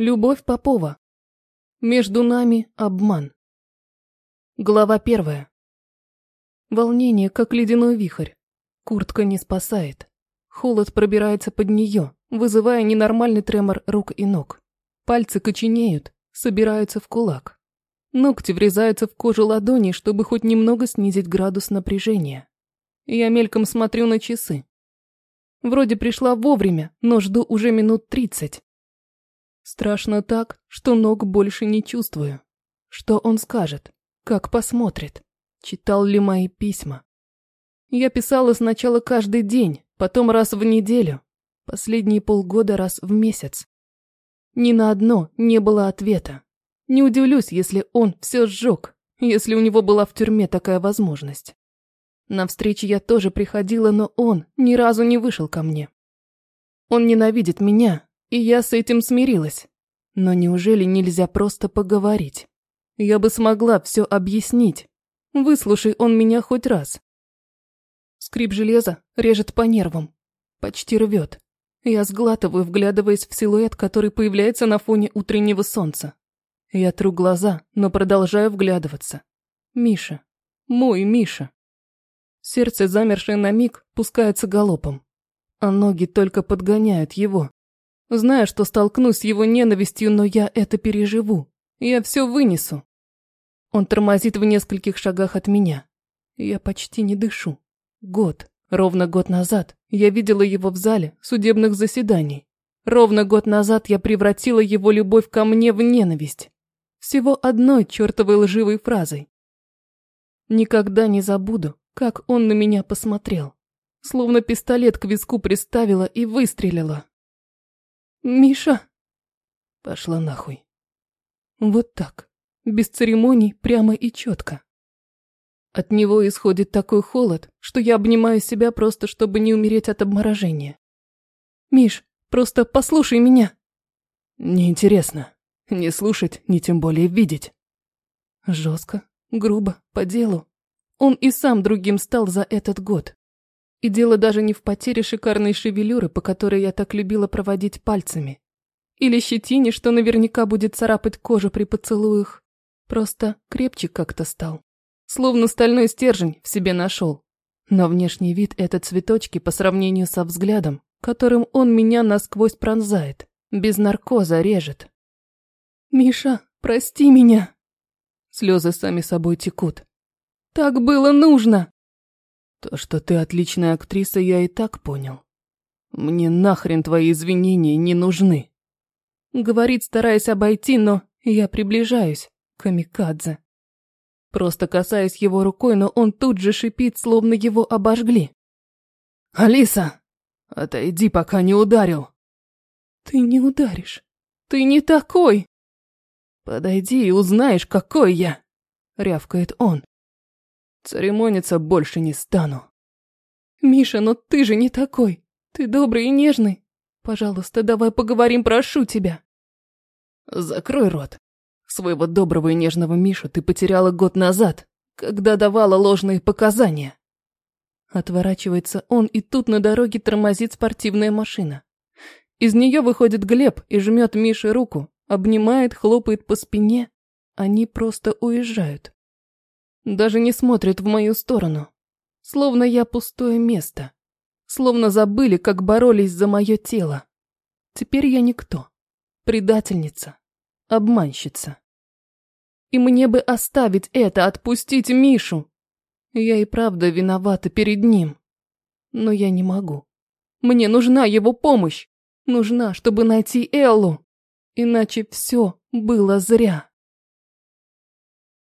Любовь Попова. Между нами обман. Глава первая. Волнение, как ледяной вихрь. Куртка не спасает. Холод пробирается под нее, вызывая ненормальный тремор рук и ног. Пальцы коченеют, собираются в кулак. Ногти врезаются в кожу ладони, чтобы хоть немного снизить градус напряжения. Я мельком смотрю на часы. Вроде пришла вовремя, но жду уже минут тридцать. Страшно так, что ног больше не чувствую. Что он скажет? Как посмотрит? Читал ли мои письма? Я писала сначала каждый день, потом раз в неделю, последние полгода раз в месяц. Ни на одно не было ответа. Не удивлюсь, если он все сжег, если у него была в тюрьме такая возможность. На встречи я тоже приходила, но он ни разу не вышел ко мне. Он ненавидит меня, и я с этим смирилась. Но неужели нельзя просто поговорить? Я бы смогла все объяснить. Выслушай он меня хоть раз. Скрип железа режет по нервам. Почти рвет. Я сглатываю, вглядываясь в силуэт, который появляется на фоне утреннего солнца. Я тру глаза, но продолжаю вглядываться. Миша. Мой Миша. Сердце, замершее на миг, пускается галопом. А ноги только подгоняют его. Знаю, что столкнусь с его ненавистью, но я это переживу. Я все вынесу. Он тормозит в нескольких шагах от меня. Я почти не дышу. Год, ровно год назад, я видела его в зале судебных заседаний. Ровно год назад я превратила его любовь ко мне в ненависть. Всего одной чертовой лживой фразой. Никогда не забуду, как он на меня посмотрел. Словно пистолет к виску приставила и выстрелила. «Миша!» Пошла нахуй. Вот так, без церемоний, прямо и четко. От него исходит такой холод, что я обнимаю себя просто, чтобы не умереть от обморожения. «Миш, просто послушай меня!» «Неинтересно. Не слушать, ни тем более видеть». Жестко, грубо, по делу. Он и сам другим стал за этот год. И дело даже не в потере шикарной шевелюры, по которой я так любила проводить пальцами. Или щетине, что наверняка будет царапать кожу при поцелуях. Просто крепче как-то стал. Словно стальной стержень в себе нашел. Но внешний вид это цветочки по сравнению со взглядом, которым он меня насквозь пронзает, без наркоза режет. «Миша, прости меня!» Слезы сами собой текут. «Так было нужно!» То, что ты отличная актриса, я и так понял. Мне нахрен твои извинения не нужны. Говорит, стараясь обойти, но я приближаюсь. Камикадзе. Просто касаюсь его рукой, но он тут же шипит, словно его обожгли. «Алиса, отойди, пока не ударил». «Ты не ударишь. Ты не такой». «Подойди и узнаешь, какой я», — рявкает он. Церемониться больше не стану. Миша, но ты же не такой. Ты добрый и нежный. Пожалуйста, давай поговорим, прошу тебя. Закрой рот. Своего доброго и нежного Мишу ты потеряла год назад, когда давала ложные показания. Отворачивается он, и тут на дороге тормозит спортивная машина. Из нее выходит Глеб и жмет Мише руку, обнимает, хлопает по спине. Они просто уезжают. Даже не смотрят в мою сторону. Словно я пустое место. Словно забыли, как боролись за мое тело. Теперь я никто. Предательница. Обманщица. И мне бы оставить это, отпустить Мишу. Я и правда виновата перед ним. Но я не могу. Мне нужна его помощь. Нужна, чтобы найти Эллу. Иначе все было зря.